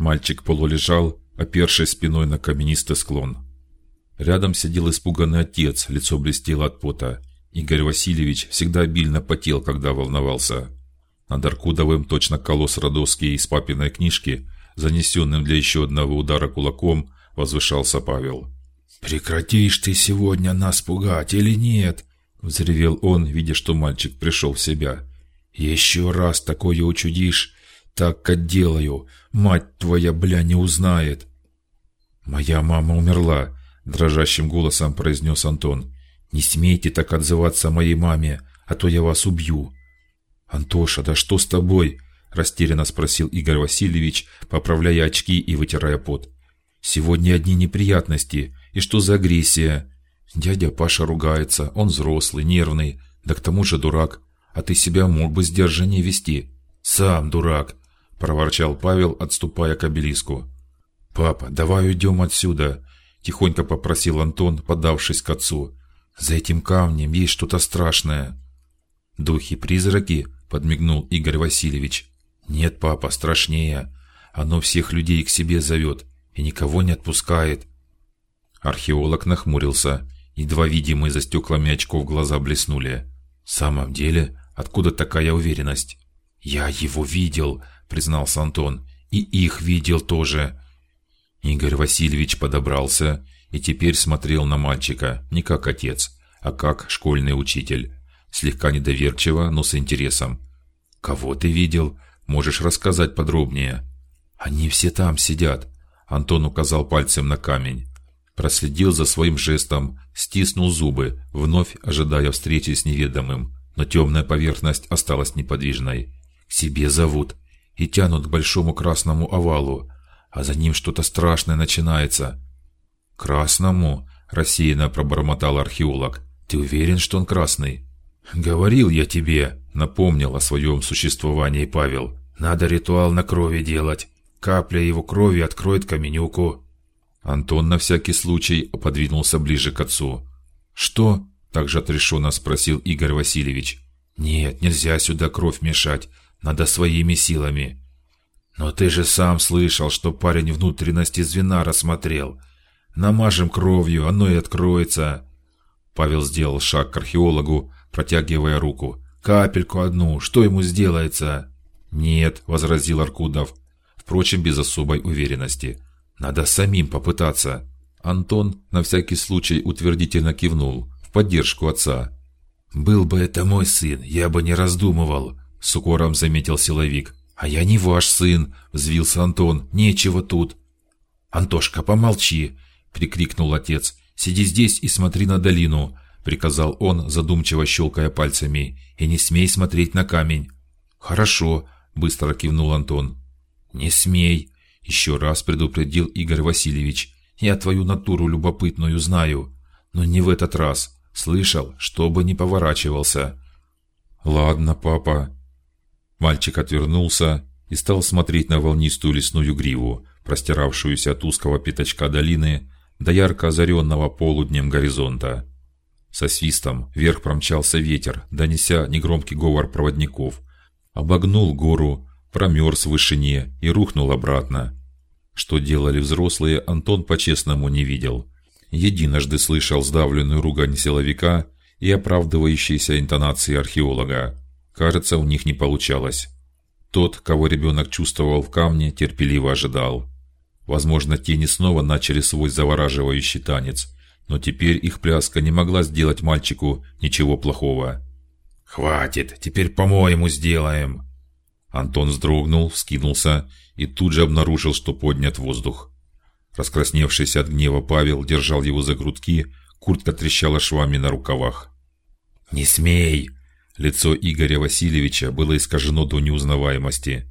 Мальчик полулежал, опершись спиной на каменистый склон. Рядом сидел испуганный отец, лицо блестело от пота. Игорь Васильевич всегда обильно потел, когда волновался. Над Аркудовым точно колосс Родовский из папиной книжки, занесенным для еще одного удара кулаком, возвышался Павел. Прекратишь ты сегодня нас пугать или нет? взревел он, видя, что мальчик пришел в себя. Еще раз такое учудишь, так отделаю. Мать твоя, бля, не узнает. Моя мама умерла, дрожащим голосом произнес Антон. Не смейте так отзываться о моей маме, а то я вас убью. Антоша, да что с тобой? растерянно спросил Игорь Васильевич, поправляя очки и вытирая пот. Сегодня одни неприятности, и что за агрессия? Дядя Паша ругается, он взрослый, нервный, да к тому же дурак. А ты себя мог бы сдержаннее вести. Сам дурак, проворчал Павел, отступая к обелиску. Папа, давай уйдем отсюда, тихонько попросил Антон, подавшись к отцу. За этим камнем есть что-то страшное. Духи-призраки, подмигнул Игорь Васильевич. Нет, папа, страшнее. Оно всех людей к себе зовет и никого не отпускает. Археолог нахмурился, едва видимые за стеклами очков глаза блеснули. В самом деле, откуда такая уверенность? Я его видел, признался Антон, и их видел тоже. Игорь Васильевич подобрался и теперь смотрел на мальчика не как отец, а как школьный учитель, слегка недоверчиво, но с интересом. Кого ты видел? Можешь рассказать подробнее? Они все там сидят. Антон указал пальцем на камень, проследил за своим жестом, стиснул зубы, вновь ожидая встречи с неведомым, но темная поверхность осталась неподвижной. К себе зовут и тянут к большому красному овалу, а за ним что-то страшное начинается. Красному, рассеянно пробормотал археолог. Ты уверен, что он красный? Говорил я тебе, напомнил о своем существовании Павел. Надо ритуал на крови делать. Капля его крови откроет каменюку. Антон на всякий случай подвинулся ближе к отцу. Что? Также отрешенно спросил Игорь Васильевич. Нет, нельзя сюда кровь мешать. Надо своими силами. Но ты же сам слышал, что парень внутренности звена рассмотрел. Намажем кровью, оно и откроется. Павел сделал шаг к археологу, протягивая руку. Капельку одну, что ему сделается? Нет, возразил Аркудов впрочем, без особой уверенности. Надо самим попытаться. Антон на всякий случай утвердительно кивнул в поддержку отца. Был бы это мой сын, я бы не раздумывал, с укором заметил силовик. А я не ваш сын, взвился Антон. Нечего тут. Антошка, помолчи, прикрикнул отец. Сиди здесь и смотри на долину, приказал он, задумчиво щелкая пальцами, и не смей смотреть на камень. Хорошо, быстро кивнул Антон. Не смей, еще раз предупредил Игорь Васильевич. Я твою натуру любопытную знаю, но не в этот раз. Слышал, чтобы не поворачивался. Ладно, папа. Мальчик отвернулся и стал смотреть на волнистую лесную гриву, простиравшуюся от узкого пятачка долины до ярко озаренного полуднем горизонта. Со свистом вверх промчался ветер, донеся негромкий говор проводников, обогнул гору, промерз в вышине и рухнул обратно. Что делали взрослые, Антон по-честному не видел. Единожды слышал сдавленную ругань силовика и оправдывающиеся интонации археолога. Кажется, у них не получалось. Тот, кого ребенок чувствовал в камне, терпеливо ожидал. Возможно, тени снова начали свой завораживающий танец, но теперь их пляска не могла сделать мальчику ничего плохого. Хватит, теперь по-моему сделаем. Антон вздрогнул, вскинулся и тут же обнаружил, что поднят воздух. Раскрасневшийся от гнева Павел держал его за грудки, куртка трещала швами на рукавах. Не смей! Лицо Игоря Васильевича было искажено до неузнаваемости.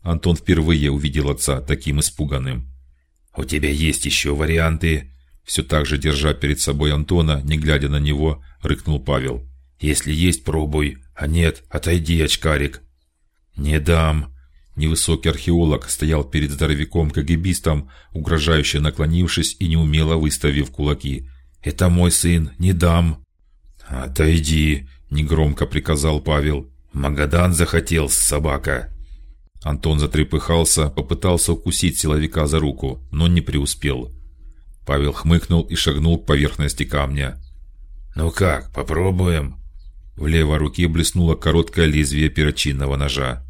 Антон впервые увидел отца таким испуганным. У тебя есть еще варианты? Все так же держа перед собой Антона, не глядя на него, рыкнул Павел. Если есть, пробуй, а нет, отойди, очкарик. Не дам. Невысокий археолог стоял перед здоровяком кагибистом, угрожающе наклонившись и неумело выставив кулаки. Это мой сын, не дам. Отойди, негромко приказал Павел. Магадан захотел, собака. Антон затрепыхался, попытался укусить силовика за руку, но не преуспел. Павел хмыкнул и шагнул к поверхности камня. Ну как, попробуем? В левой руке блеснуло короткое лезвие перочинного ножа.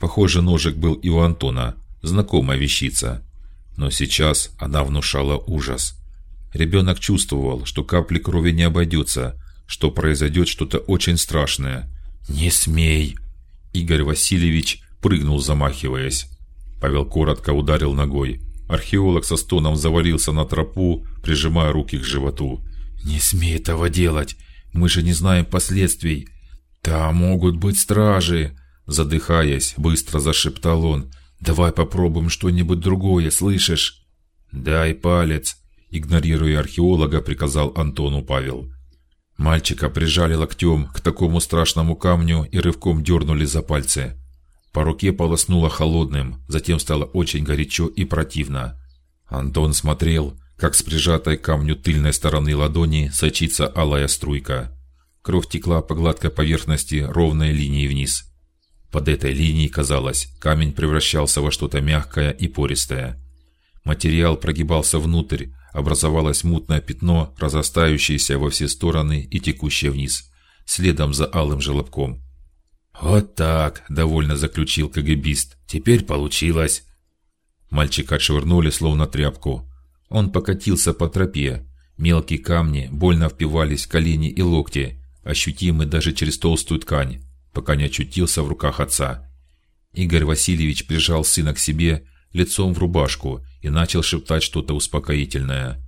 Похоже, ножик был и у Антона, знакомая вещица, но сейчас она внушала ужас. Ребенок чувствовал, что капли крови не обойдется, что произойдет что-то очень страшное. Не смей! Игорь Васильевич прыгнул, замахиваясь. Павел коротко ударил ногой. Археолог со стоном завалился на тропу, прижимая руки к животу. Не смей этого делать! Мы же не знаем последствий. Там могут быть стражи. Задыхаясь, быстро зашептал он. Давай попробуем что-нибудь другое, слышишь? Дай палец. Игнорируя археолога, приказал Антону Павел. Мальчика прижали локтем к такому страшному камню и рывком дернули за пальцы. По руке полоснуло холодным, затем стало очень горячо и противно. Антон смотрел, как с прижатой камню тыльной стороны ладони сочится алая струйка. Кровь текла по гладкой поверхности ровной линией вниз. Под этой линией, казалось, камень превращался во что-то мягкое и пористое. Материал прогибался внутрь, образовалось мутное пятно, разрастающееся во все стороны и текущее вниз, следом за алым желобком. Вот так, довольно заключил КГБист. Теперь получилось. Мальчика отшвырнули словно тряпку. Он покатился по тропе. Мелкие камни больно впивались в колени и локти, ощутимы даже через толстую ткань, пока не очутился в руках отца. Игорь Васильевич прижал сына к себе лицом в рубашку и начал шептать что-то успокоительное.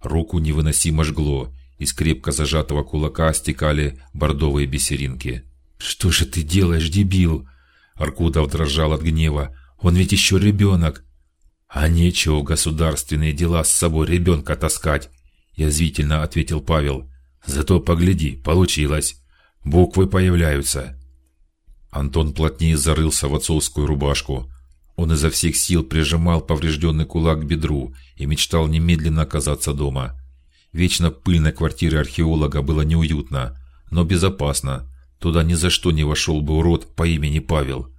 Руку невыносимо жгло, из крепко зажатого кулака стекали бордовые бисеринки. Что же ты делаешь, дебил? Аркудов дрожал от гнева. Он ведь еще ребенок. А нечего в государственные дела с собой ребенка таскать. Язвительно ответил Павел. Зато погляди, получилось. Буквы появляются. Антон плотнее зарылся в отцовскую рубашку. Он изо всех сил прижимал поврежденный кулак к бедру и мечтал немедленно оказаться дома. Вечно пыльной квартире археолога было неуютно, но безопасно. Туда ни за что не вошел бы урод по имени Павел.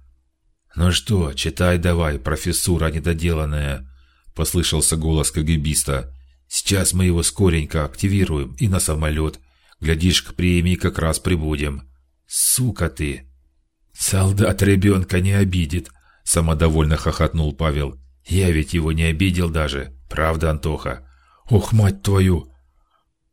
Ну что, читай давай, профессура недоделанная, послышался голос КГБиста. Сейчас мы его скоренько активируем и на самолет. Глядишь, к премии как раз прибудем. Сука ты! Солдат ребенка не обидит, самодовольно хохотнул Павел. Я ведь его не обидел даже, правда, Антоха? Ох, мать твою!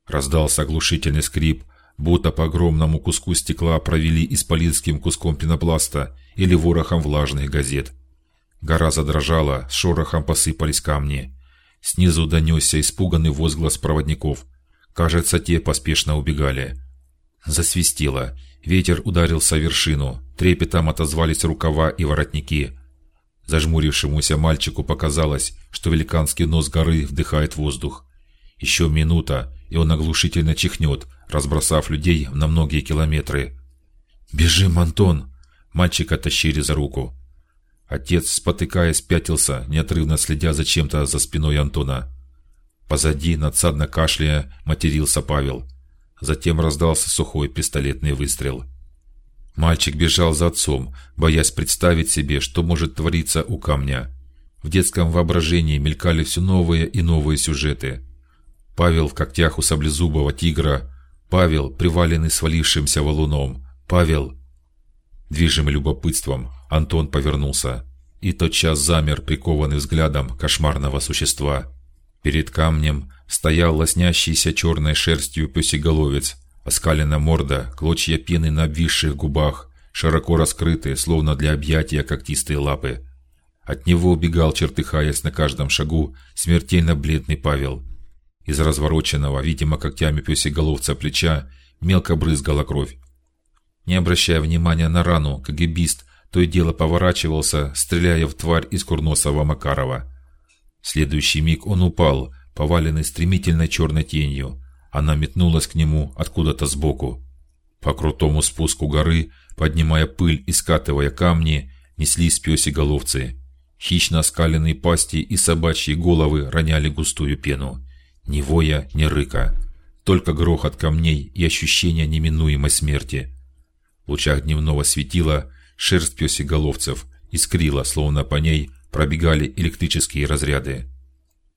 Раздался оглушительный скрип, будто по огромному куску стекла провели исполинским куском пенопласта или ворохом влажных газет. Гора задрожала, шорохом посыпались камни. Снизу донесся испуганный возглас проводников. Кажется, те поспешно убегали. Засвистело. Ветер ударился в вершину. Трепетом отозвались рукава и воротники. Зажмурившемуся мальчику показалось, что великанский нос горы вдыхает воздух. Еще минута, и он оглушительно чихнет, разбросав людей на многие километры. Бежим, Антон! Мальчика тащили за руку. Отец, спотыкаясь, пятился, неотрывно следя за чем-то за спиной Антона. Позади, надсадно кашляя, матерился Павел. Затем раздался сухой пистолетный выстрел. Мальчик бежал за отцом, боясь представить себе, что может твориться у камня. В детском воображении мелькали все новые и новые сюжеты. Павел в когтях у саблезубого тигра, Павел, приваленный свалившимся валуном, Павел. Движимый любопытством, Антон повернулся и тотчас замер, прикованный взглядом кошмарного существа. Перед камнем стоял лоснящийся черной шерстью песеголовец, оскаленная морда, клочья пены на обвисших губах, широко раскрытые, словно для объятия когтистые лапы. От него убегал, чертыхаясь на каждом шагу, смертельно бледный Павел. Из развороченного, видимо, когтями песеголовца плеча мелко брызгала кровь. Не обращая внимания на рану, КГБист то и дело поворачивался, стреляя в тварь из курносого Макарова. В следующий миг он упал, поваленный стремительной черной тенью. Она метнулась к нему откуда-то сбоку. По крутому спуску горы, поднимая пыль и скатывая камни, неслись пёсеголовцы. Хищно оскаленные пасти и собачьи головы роняли густую пену. Ни воя, ни рыка, только грохот камней и ощущение неминуемой смерти. В лучах дневного светила шерсть пёсеголовцев искрила, словно по ней пробегали электрические разряды.